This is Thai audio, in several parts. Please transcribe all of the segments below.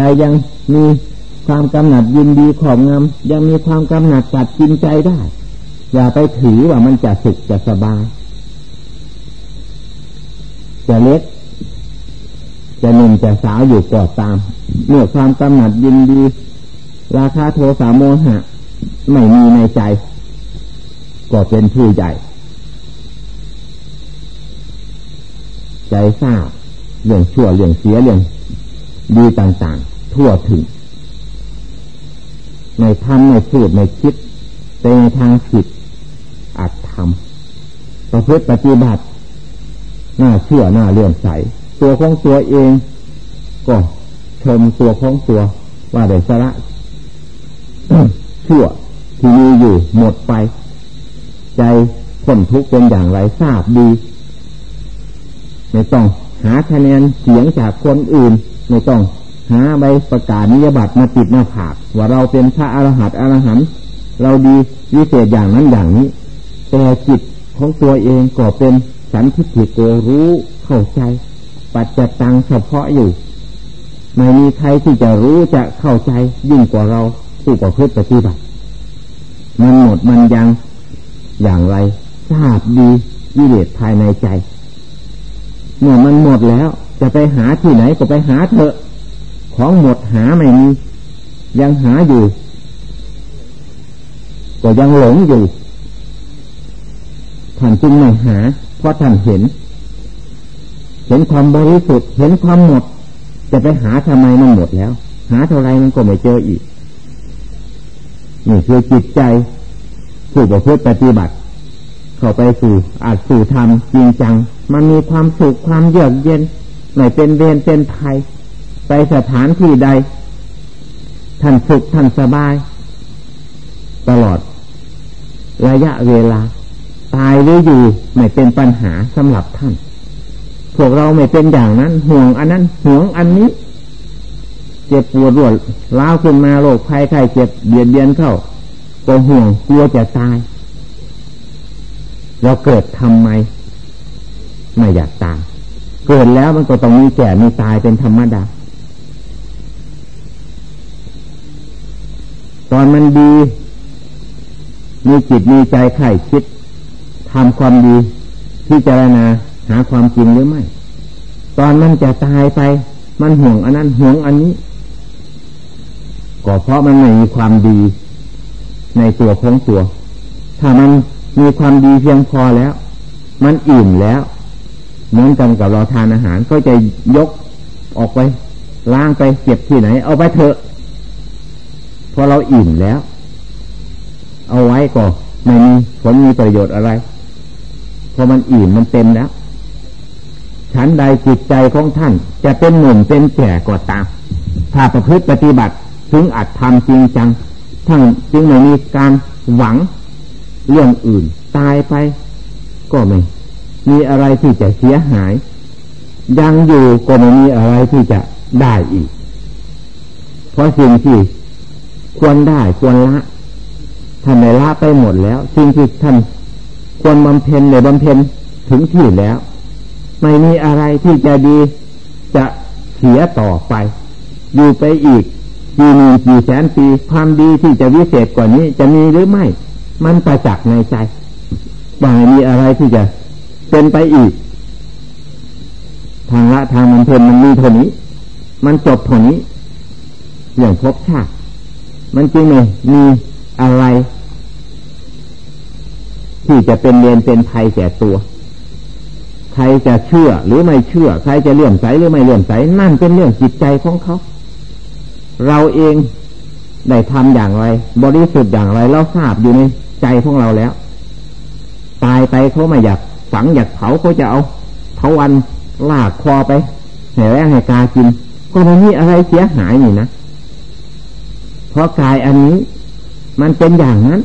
ใจยังมีความกำหนัดยินดีของงามยังมีความกำหนัดกัดกินใจได้ อย่าไปถือว่ามันจะสุขจะสบายจะเล็ก จะหนุ่มจะสาวอยู่ก่อตาม เมื่อความกำหนัดยินดี ราคาโทสะโมหะ ไม่มีในใจ ก็เป็นผู้ใหญ่ ใจทราบเรื่องชั่วเรื่องเสียเรื่อง ดีต่างๆ ทั่วถึงในทำในพูดในคิดเป็นทางผิดอัดทำประพฤติปฏิบัติน่าเชื่อน่าเลื่อมใส ตัวของตัวเอง ก็ชมตัวของตัวว่าได้สระชั่วที่มีอยู่หมดไป ใจพ้นทุกข์เป็นอย่างไรทราบดี ไม่ต้องหาคะแนนเสียงจากคนอื่น ไม่ต้องหาใบประกาศนิยบัตรมาติดหน้าผากว่าเราเป็นพระอรหันต์อรหันต์เราดีวิเศษอย่างนั้นอย่างนี้ แต่จิตของตัวเองก็เป็นสันทิฏฐิโกรู้เข้าใจ ปัจจตังเฉพาะอยู่ ไม่มีใครที่จะรู้จะเข้าใจยิ่งกว่าเราผู้ประพฤติปฏิบัติมันหมดมันยังอย่างไรทราบดีวิเลศภายในใจเมื่อมันหมดแล้ว จะไปหาที่ไหนก็ไปหาเถอะ ของหมดหาไม่มี ยังหาอยู่ ก็ยังหลงอยู่ท่านจึงไม่หา เพราะท่านเห็น เห็นความบริสุทธิ์ เห็นความหมด จะไปหาทำไมมันหมดแล้ว หาเท่าไรมันก็ไม่เจออีก นี่คือจิตใจผู้ประพฤติปฏิบัติ เข้าไปสู่อาจสู่ธรรมจริงจัง มันมีความสุขความเยือกเย็น ไม่เป็นเวรเป็นภัยไปสถานที่ใด ท่านสุขท่านสบาย ตลอด ระยะเวลา ตายหรืออยู่ไม่เป็นปัญหาสำหรับท่าน พวกเราไม่เป็นอย่างนั้น ห่วงอันนั้น ห่วงอันนี้ เจ็บปวดรวดล้าวขึ้นมาโรคภัยไข้เจ็บเบียดเบียนเข้าก็ห่วงกลัวจะตาย เราเกิดทำไม ไม่อยากตาย เกิดแล้วมันก็ต้องมีแก่มีตายเป็นธรรมดา ตอนมันดี มีจิตมีใจไข่คิดทำความดีพิจารณาหาความจริงหรือไม่ ตอนมันจะตายไป มันห่วงอันนั้นห่วงอันนี้ ก็เพราะมันไม่มีความดีในตัวของตัว ถ้ามันมีความดีเพียงพอแล้ว มันอิ่มแล้ว เหมือนกันกับเราทานอาหาร ก็จะยกออกไปล้างไปเก็บที่ไหน เอาไปเถอะพอเราอิ่มแล้ว เอาไว้ก็ไม่มีผลมีประโยชน์อะไรพอมันอิ่มมันเต็มแล้วฉันใดจิตใจของท่าน จะเป็นหนุ่มเป็นแก่ก็ตามถ้าประพฤติปฏิบัติถึงอัดทำจริงจัง ทั้งจึงไม่มีการหวังเรื่องอื่น ตายไปก็ไม่ มีอะไรที่จะเสียหาย ยังอยู่ก็ไม่มีอะไรที่จะได้อีก เพราะสิ่งที่ควรได้ควรละท่านได้ละไปหมดแล้ว สิ่งที่ท่านควรบำเพ็ญในบำเพ็ญถึงที่แล้ว ไม่มีอะไรที่จะดีจะเสียต่อไป อยู่ไปอีกกี่หมื่นกี่แสนปีความดีที่จะวิเศษกว่านี้ จะมีหรือไม่ มันประจักษ์ในใจว่ามีอะไรที่จะ เป็นไปอีก ทางละทางบำเพ็ญมันมีเท่านี้ มันจบเท่านี้อย่างพบชาติมันจริงไหมมีอะไร ที่จะเป็นเรียนเป็นภัยแก่ตัว ใครจะเชื่อหรือไม่เชื่อ ใครจะเลื่อมใสหรือไม่เลื่อมใสนั่นเป็นเรื่องจิตใจของเขา เราเองได้ทำอย่างไร บริสุทธิ์อย่างไรเราทราบอยู่ในใจของเราแล้ว ตายไปเขาไม่อยาก ฝังอยากเผาเขาจะเอาเผาวันลากคอไปให้แรงให้กากิน ก็ไม่มีอะไรเสียหายนี่นะเพราะกายอันนี้ มันเป็นอย่างนั้น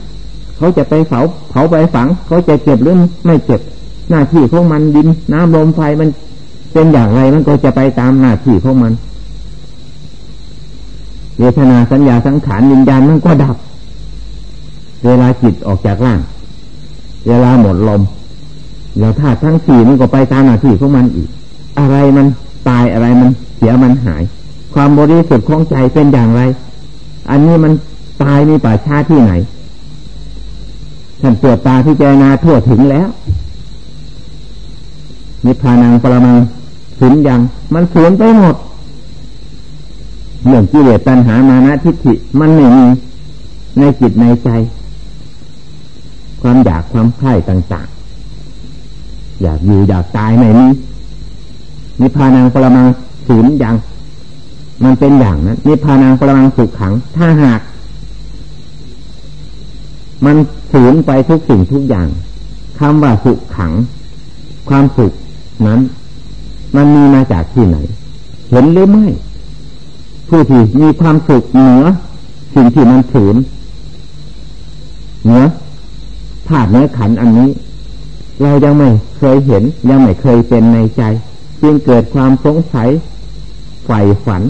เขาจะไปเผาเผาไปฝัง เขาจะเจ็บหรือไม่เจ็บ หน้าที่ของมันดินน้ำลมไฟมันเป็นอย่างไรมันก็จะไปตามหน้าที่ของมันเวทนาสัญญาสังขารวิญญาณมันก็ดับ เวลาจิตออกจากร่าง เวลาหมดลม แล้วธาตุทั้งสี่มันก็ไปตามหน้าที่ของมันอีก อะไรมันตายอะไรมันเสียมันหาย ความบริสุทธิ์ของใจเป็นอย่างไร อันนี้มันตายมีป่าชาที่ไหนท่านตรวจตาที่เจนาทั่วถึงแล้วนิพพานังปรมังสูญยังมันสูญไปหมดเรื่องกิเลสตัณหามานะทิฏฐิมันไม่มีในจิตในใจ ความอยากความใคร่ต่าง อยากอยู่อยากตายไม่มีนิพพานังปรมังสูญยังมันเป็นอย่างนั้นนิพพานังปรมังสุขขัง ถ้าหาก มันสูญไปทุกสิ่งทุกอย่างคำว่าสุขขัง ความสุขนั้น มันมีมาจากที่ไหน เห็นหรือไม่ผู้ที่มีความสุขเหนือสิ่งที่มันสูญเหนือธาตุเนื้อขันอันนี้ เรายังไม่เคยเห็นยังไม่เคยเป็นในใจ จึงเกิดความสงสัยใฝ่ฝัน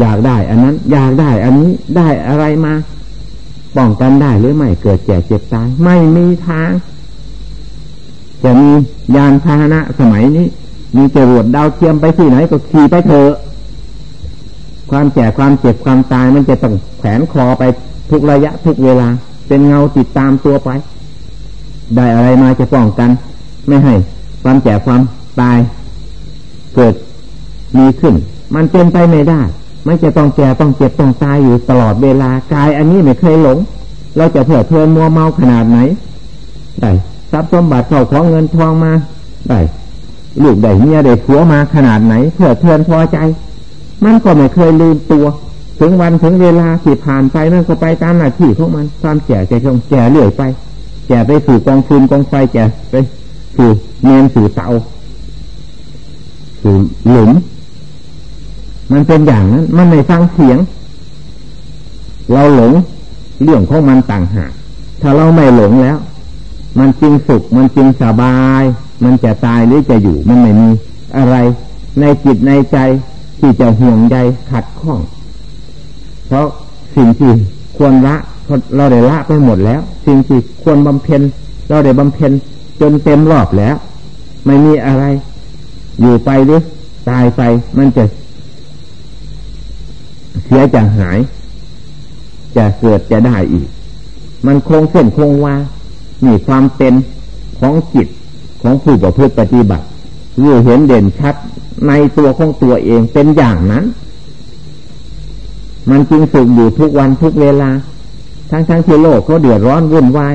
อยากได้อันนั้น อยากได้อันนี้ได้อะไรมาป้องกันได้หรือไม่เกิดแก่เจ็บตาย ไม่มีทาง จะมียานพาหนะสมัยนี้ มีจรวดดาวเทียมไปที่ไหนก็ขี่ไปเถอะความแก่ความเจ็บความตายมันจะต้องแขวนคอไปทุกระยะทุกเวลา เป็นเงาติดตามตัวไป ได้อะไรมาจะป้องกัน ไม่ให้ความแก่ความตาย เกิดมีขึ้น มันเป็นไปไม่ได้ มันจะต้องแก่ต้องเจ็บต้องตายอยู่ตลอดเวลากายอันนี้ไม่เคยหลง เราจะเผื่อเพลินมัวเมาขนาดไหนได้ทรัพย์สมบัติเข้าของเงินทองมาได้ลูกได้เมียได้ผัวมาขนาดไหนเผื่อเพลินพอใจ มันก็ไม่เคยลืมตัว ถึงวันถึงเวลาที่ผ่านไปมันก็ไปตามหน้าที่ของมันความแก่ใจคงแก่เรื่อยไป แก่ไปสู่กองฟืนกองไฟแก่ไปสู่เมนสู่เตาสู่หลุม มันเป็นอย่างนั้น มันไม่ฟังเสียง เราหลงเรื่องของมันต่างหากถ้าเราไม่หลงแล้ว มันจริงสุข มันจริงสบาย มันจะตายหรือจะอยู่ มันไม่มีอะไร ในจิตในใจที่จะห่วงใยขัดข้อง เพราะสิ่งที่ควรละ เราได้ละไปหมดแล้ว สิ่งที่ควรบำเพ็ญเราได้บำเพ็ญจนเต็มรอบแล้ว ไม่มีอะไร อยู่ไปหรือตายไปมันจะเสียจะหาย จะเกิดจะได้อีก มันคงเส้นคงวามีความเป็นของจิตของผู้ประพฤติปฏิบัติรู้เห็นเด่นชัดในตัวของตัวเองเป็นอย่างนั้น มันจึงสุขอยู่ทุกวันทุกเวลา ทั้งทั้งที่โลกเขาเดือดร้อนวุ่นวาย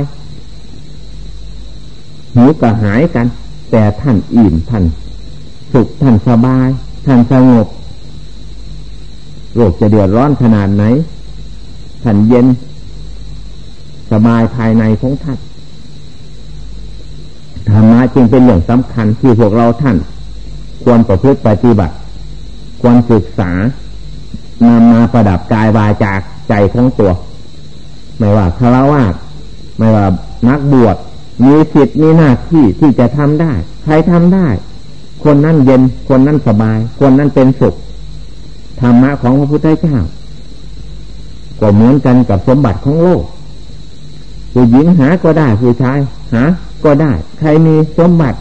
หิวกระหายกัน แต่ท่านอิ่มท่านสุขท่านสบาย ท่านสงบโลกจะเดือดร้อนขนาดไหนท่านเย็น สบายภายในของท่านธรรมะจึงเป็นเรื่องสำคัญที่พวกเราท่าน ควรประพฤติปฏิบัติ ควรศึกษานำมาประดับกายวาจาใจของตัว ไม่ว่าคารวะไม่ว่านักบวชมีสิทธิ์มีหน้าที่ที่จะทำได้ ใครทำได้ คนนั้นเย็น คนนั้นสบาย คนนั้นเป็นสุขธรรมะของพระพุทธเจ้าก็เหมือนกันกับสมบัติของโลก ผู้หญิงหาก็ได้ ผู้ชายหาก็ได้ ใครมีสมบัติ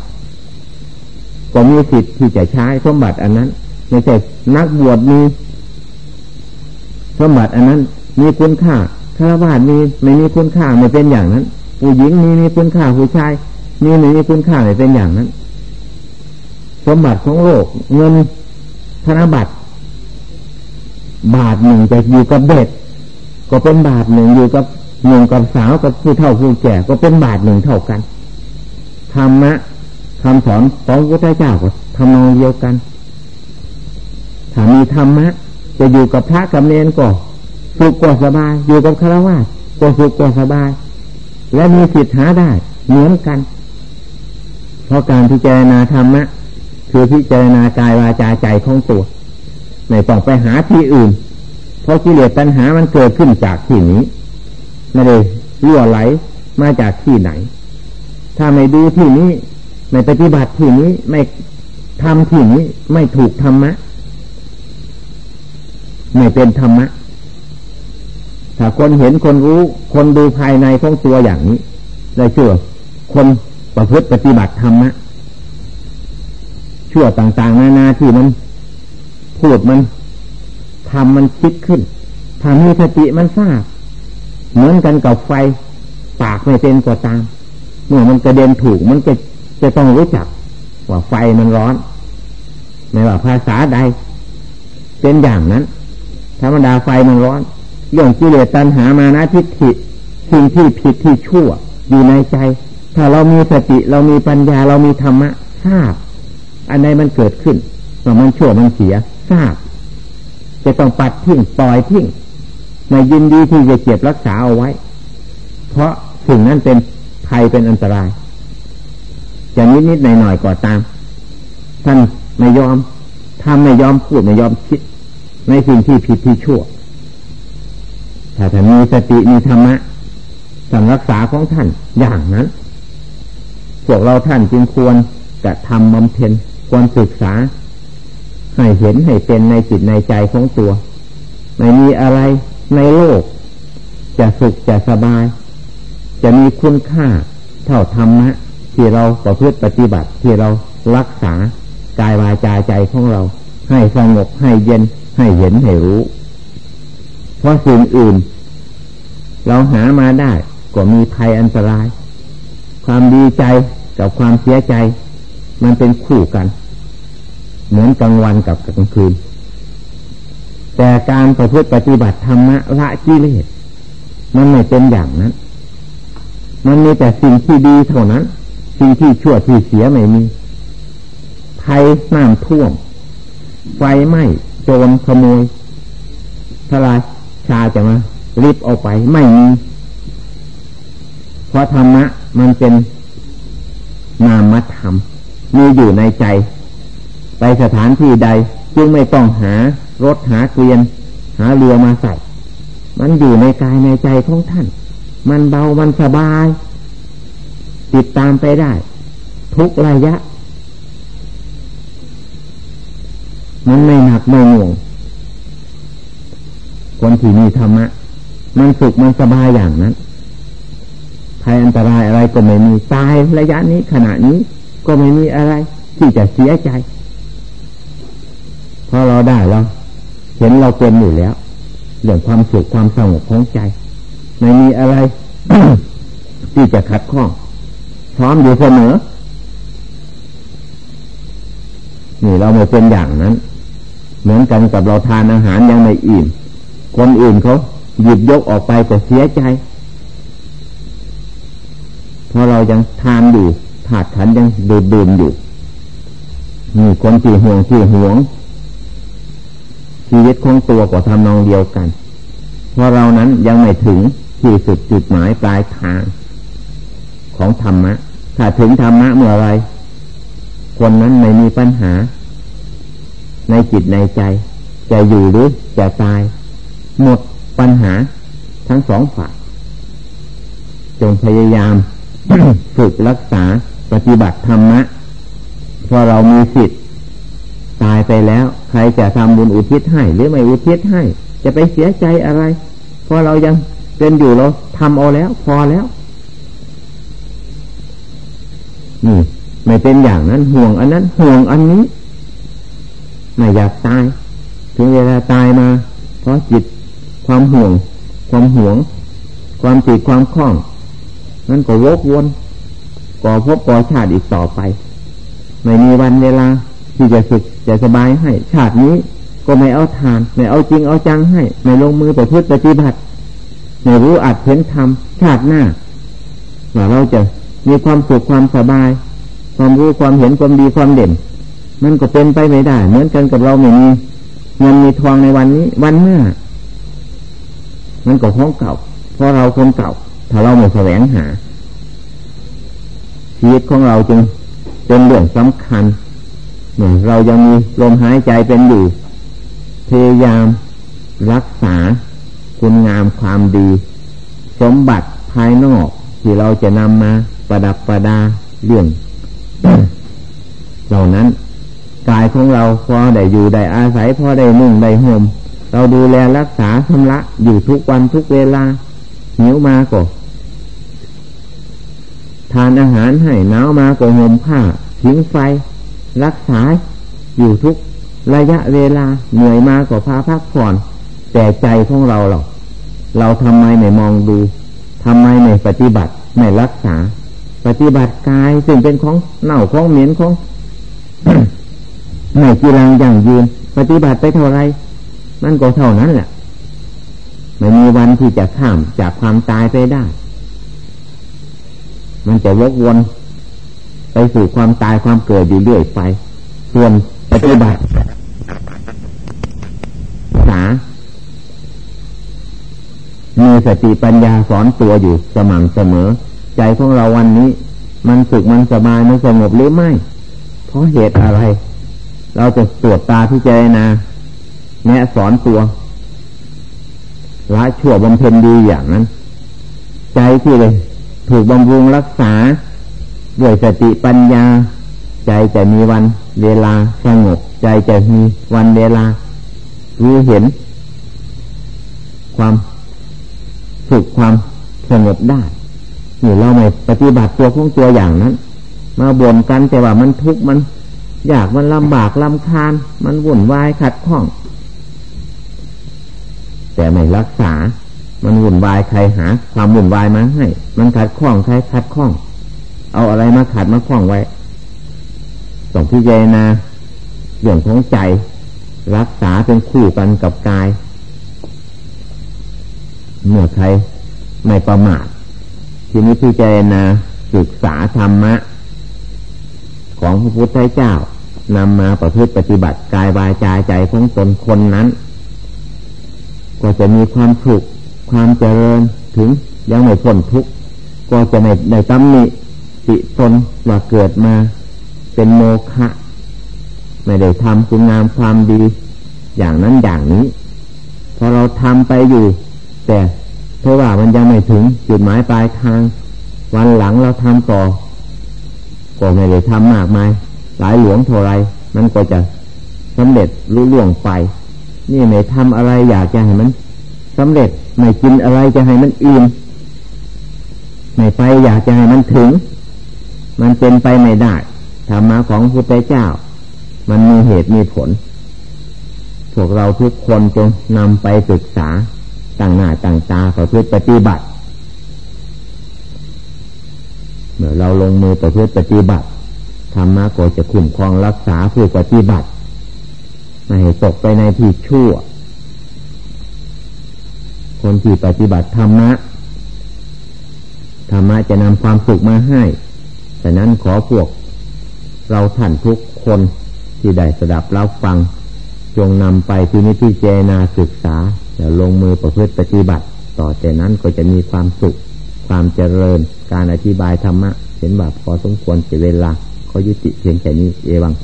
ก็มีสิทธิ์ที่จะใช้สมบัติอันนั้น ไม่ใช่นักบวชมี สมบัติอันนั้น มีคุณค่า คารวะมีไม่มีคุณค่าไม่เป็นอย่างนั้น ผู้หญิงมีมีคุณค่าผู้ชายมีไม่มีคุณค่าไม่เป็นอย่างนั้น สมบัติของโลกเงินธนบัตร บาทหนึ่งจะอยู่กับเด็กก็เป็นบาทหนึ่งอยู่กับหนุ่มกับสาวกับผู้เฒ่าผู้แก่ก็เป็นบาทหนึ่งเท่ากันธรรมะคำสอนของพระพุทธเจ้าก็ทำนองเดียวกันถ้ามีธรรมะจะอยู่กับพระกับเนนก็ สุขกว่าสบายอยู่กับฆรวาสก็สุขกว่าสบาย และมีสิทธิ์หาได้เหมือนกัน เพราะการพิจารณาธรรมะคือพิจารณากายวาจาใจของตัวไม่ต้องไปหาที่อื่น เพราะกิเลสตัณหามันเกิดขึ้นจากที่นี้ไม่ได้รั่วไหลมาจากที่ไหน ถ้าไม่ดูที่นี้ ไม่ปฏิบัติที่นี้ไม่ทำที่นี้ไม่ถูกธรรมะ ไม่เป็นธรรมะ ถ้าคนเห็นคนรู้ คนดูภายในของตัวอย่างนี้ ได้เชื่อคนประพฤติปฏิบัติธรรมะชั่วต่างๆ นานาที่มันพูดมันทำมันคิดขึ้นทำให้สติมันทราบ เหมือนกันกับไฟ ปากไม่เป็นก็ตามเมื่อมันกระเด็นถูกมันจะจะต้องรู้จัก ว่าไฟมันร้อนไม่ว่าภาษาใด เป็นอย่างนั้น ธรรมดาไฟมันร้อน เรื่องกิเลสตัณหามานะทิฏฐิสิ่งที่ผิดที่ชั่ว อยู่ในใจ ถ้าเรามีสติเรามีปัญญาเรามีธรรมะทราบ อันใดมันเกิดขึ้นว่ามันชั่วมันเสียทราบ จะต้องปัดทิ้งปล่อยทิ้งไม่ยินดีที่จะเก็บรักษาเอาไว้ เพราะสิ่งนั้นเป็นภัยเป็นอันตรายจะนิดนิดหน่อยหน่อยก็ตาม ท่านไม่ยอมทำไม่ยอมพูดไม่ยอมคิด ในสิ่งที่ผิดที่ชั่ว ถ้าท่านมีสติมีธรรมะสังรักษาของท่านอย่างนั้น พวกเราท่านจึงควรจะทำบำเพ็ญควรศึกษา ให้เห็นให้เป็นในจิตในใจของตัว ไม่มีอะไรในโลก จะสุขจะสบาย จะมีคุณค่าเท่าธรรมะที่เราประพฤติปฏิบัติที่เรารักษากายวาจาใจของเรา ให้สงบให้เย็นให้เห็นให้รู้ เพราะสิ่งอื่น เราหามาได้ก็มีภัยอันตราย ความดีใจกับความเสียใจ มันเป็นคู่กัน เหมือนกลางวันกับกลางคืน แต่การประพฤติปฏิบัติธรรมะละกิเลสมันไม่เป็นอย่างนั้น มันมีแต่สิ่งที่ดีเท่านั้น สิ่งที่ชั่วที่เสียไม่มี ภัยน้ำท่วม ไฟไหม้ โจรขโมยทลาย ชาจะมารีบเอาไปไม่มีเพราะธรรมะ มันเป็นนามธรรมมีอยู่ในใจ ไปสถานที่ใด จึงไม่ต้องหารถหาเกวียน หาเรือมาใส่ มันอยู่ในกายในใจของท่าน มันเบามันสบาย ติดตามไปได้ ทุกระยะ มันไม่หนักไม่หน่วง คนที่มีธรรมะ มันสุขมันสบายอย่างนั้นภัยอันตรายอะไรก็ไม่มีตายระยะนี้ขณะนี้ก็ไม่มีอะไร ที่จะเสียใจพอเราได้เราเห็นเราเป็นอยู่แล้วเรื่องความสุขความสงบของใจ ไม่มีอะไร ที่จะขัดข้องพร้อมอยู่เสมอนี่เราไม่เป็นอย่างนั้น เหมือนกันกับเราทานอาหารยังไม่อิ่ม คนอื่นเขาหยิบยกออกไปก็เสียใจเพราะเรายังทานอยู่ถาดขันยังดื่มดื่มอยู่มีคนที่ห่วงที่ห่วง ชีวิตของตัวก็ทำนองเดียวกัน เพราะเรานั้นยังไม่ถึงที่สุดจุดหมายปลายทาง ของธรรมะ ถ้าถึงธรรมะเมื่อไรคนนั้นไม่มีปัญหา ในจิตในใจ จะอยู่หรือจะตาย หมดปัญหาทั้งสองฝ่ายจงพยายามฝึกรักษาปฏิบัติธรรมะพอเรามีสิทธิ์ตายไปแล้ว ใครจะทำบุญอุทิศให้ หรือไม่อุทิศให้ จะไปเสียใจอะไรเพราะเรายังเป็นอยู่เราทำเอาแล้ว พอแล้วนี่ไม่เป็นอย่างนั้นห่วงอันนั้นห่วงอันนี้ ไม่อยากตาย ถึงเวลาตายมา เพราะจิต ความห่วง ความห่วง ความติดความคล้อง นั้นก็วกวนก่อพบก่อชาติอีกต่อไป ไม่มีวันเวลาที่จะสุขจะสบายให้ ชาตินี้ก็ไม่เอาทาน ไม่เอาจริงเอาจังให้ ไม่ลงมือปพฤติปฏิบัติไม่รู้อัดเห็นทำชาติหน้าว่าเราจะมีความสุขความสบาย ความรู้ความเห็นความดีความเด่น มันก็เป็นไปไม่ได้ เหมือนกันกับเราไม่มีเงินมีทองในวันนี้ วันหน้า มันก็ของเก่า เพราะเราคนเก่า ถ้าเราไม่แสวงหา ชีวิตของเราจึงเป็นเรื่องสำคัญเนี่ยเรายังมีลมหายใจเป็นอยู่ พยายามรักษาคุณงามความดี สมบัติภายนอกที่เราจะนำมาประดับประดาเรื่องเหล่านั้นกายของเราพอได้อยู่ได้อาศัยพอได้นุ่งได้ห่ม เราดูแลรักษาชำระอยู่ทุกวันทุกเวลาหิวมาก็ทานอาหารให้หนาวมาก็ห่มผ้าทิ้งไฟ รักษาอยู่ทุกระยะเวลาเหนื่อยมากกว่าพาพักผ่อน แต่ใจของเราหรอกเราทำไมไม่มองดูทำไมไม่ปฏิบัติไม่รักษา ปฏิบัติกายซึ่งเป็นของเน่าของเหม็นของไม่กีรังอย่างยืน ปฏิบัติไปเท่าไร มันก็เท่านั้นแหละไม่มีวันที่จะข้ามจากความตายไปได้ มันจะวกวน ไปสู่ความตายความเกิดอยู่เรื่อยไป ส่วนปฏิบัติษามีสติปัญญาสอนตัวอยู่สม่ำเสมอ ใจของเราวันนี้ มันสุขมันสบายมันสงบหรือไม่ เพราะเหตุอะไร เราจะตรวจตาพิจารณา แนะสอนตัวละชั่วบำเพ็ญดีอย่างนั้น ใจที่เลย ถูกบำรุงรักษา ด้วยสติปัญญา ใจจะมีวันเวลาสงบใจจะมีวันเวลา รู้เห็น ความสุขความสงบได้นี่เราไม่ปฏิบัติตัวของตัวอย่างนั้น มาบ่นกันแต่ว่ามันทุกข์มัน อยากมันลำบากลำคาญ มันวุ่นวายขัดข้อง แต่ไม่รักษา มันวุ่นวายใครหา ความวุ่นวายมาให้ มันขัดข้องใครขัดข้อง เอาอะไรมาขัดมาข้องไว้ต้องพิจารณาเรื่องของใจ รักษาเป็นคู่กันกับกาย เมื่อใครไม่ประมาททีนี้พิจารณาศึกษาธรรมะ ของพระพุทธเจ้านำมาประพฤติปฏิบัติกายวาจาใจของตนคนนั้น ก็จะมีความสุขความเจริญถึงยังไม่พ้นทุกข์ก็จะในในตำหนิติตนว่าเกิดมาเป็นโมฆะไม่ได้ทำคุณงามความดี อย่างนั้นอย่างนี้พอเราทำไปอยู่ แต่เพราะว่ามันยังไม่ถึงจุดหมายปลายทาง วันหลังเราทำต่อก็ไม่ได้ทำมากมายหลายหลวงเท่าไรมันก็จะสำเร็จรู้ล่วงไป นี่ไม่ทำอะไรอยากจะให้มัน สำเร็จไม่กินอะไรจะให้มันอิ่มไม่ไปอยากจะให้มันถึง มันเป็นไปไม่ได้ธรรมะของพระพุทธเจ้า มันมีเหตุมีผล พวกเราทุกคนจงนำไปศึกษาต่างหน้าต่างตาประพฤติปฏิบัติ เมื่อเราลงมือประพฤติปฏิบัติธรรมะก็จะคุ้มครองรักษาผู้ปฏิบัติไม่ให้ตกไปในที่ชั่ว คนที่ปฏิบัติธรรมะธรรมะจะนำความสุขมาให้แต่นั้นขอพวก เราท่านทุกคนที่ได้สดับรับฟัง จงนำไปที่นิพพิจนาศึกษาแล้วลงมือประพฤติปฏิบัติ ต่อแต่นั้นก็จะมีความสุข ความเจริญการอธิบายธรรมะ เห็นว่าพอสมควรเสียเวลาเขายุติเพียงแค่นี้เอวัง